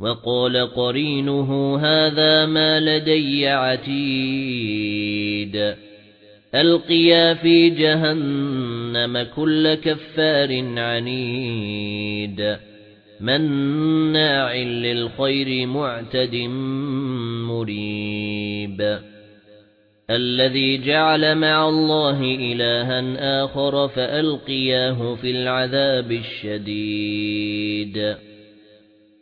وَقَالَ قَرِينُهُ هَذَا مَا لَدَيَّ عَتِيدٌ. أَلْقِيَا فِي جَهَنَّمَ كُلَّ كَفَّارٍ عَنِيدٍ. مَنَّاعٍ لِلْخَيْرِ مُعْتَدٍ مُرِيبٍ. الَّذِي جَعَلَ مَعَ اللَّهِ إِلَٰهًا آخَرَ فَأَلْقِيَاهُ فِي الْعَذَابِ الشَّدِيدِ.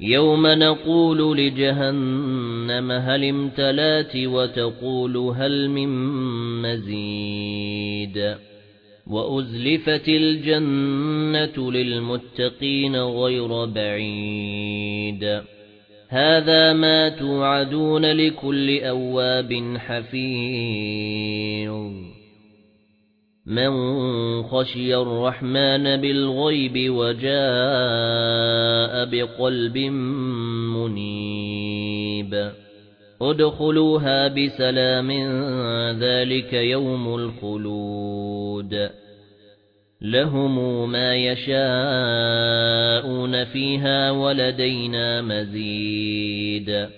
يَوْمَ نَقُولُ لِجَهَنَّمَ هَلِ امْتَلَأْتِ وَتَقُولُ هَلْ مِن مَّزِيدٍ وَأُزْلِفَتِ الْجَنَّةُ لِلْمُتَّقِينَ غَيْرَ بَعِيدٍ هَذَا مَا تُوعَدُونَ لِكُلِّ أَوَّابٍ حَفِيظٍ مَنْ خَشِيَ الرَّحْمَنَ بِالْغَيْبِ وَجَاءَ بِقَلْبٍ مُنِيبٍ ادخلوها بسلام ذلك يوم الخلود لهم ما يشاءون فيها ولدينا مزيد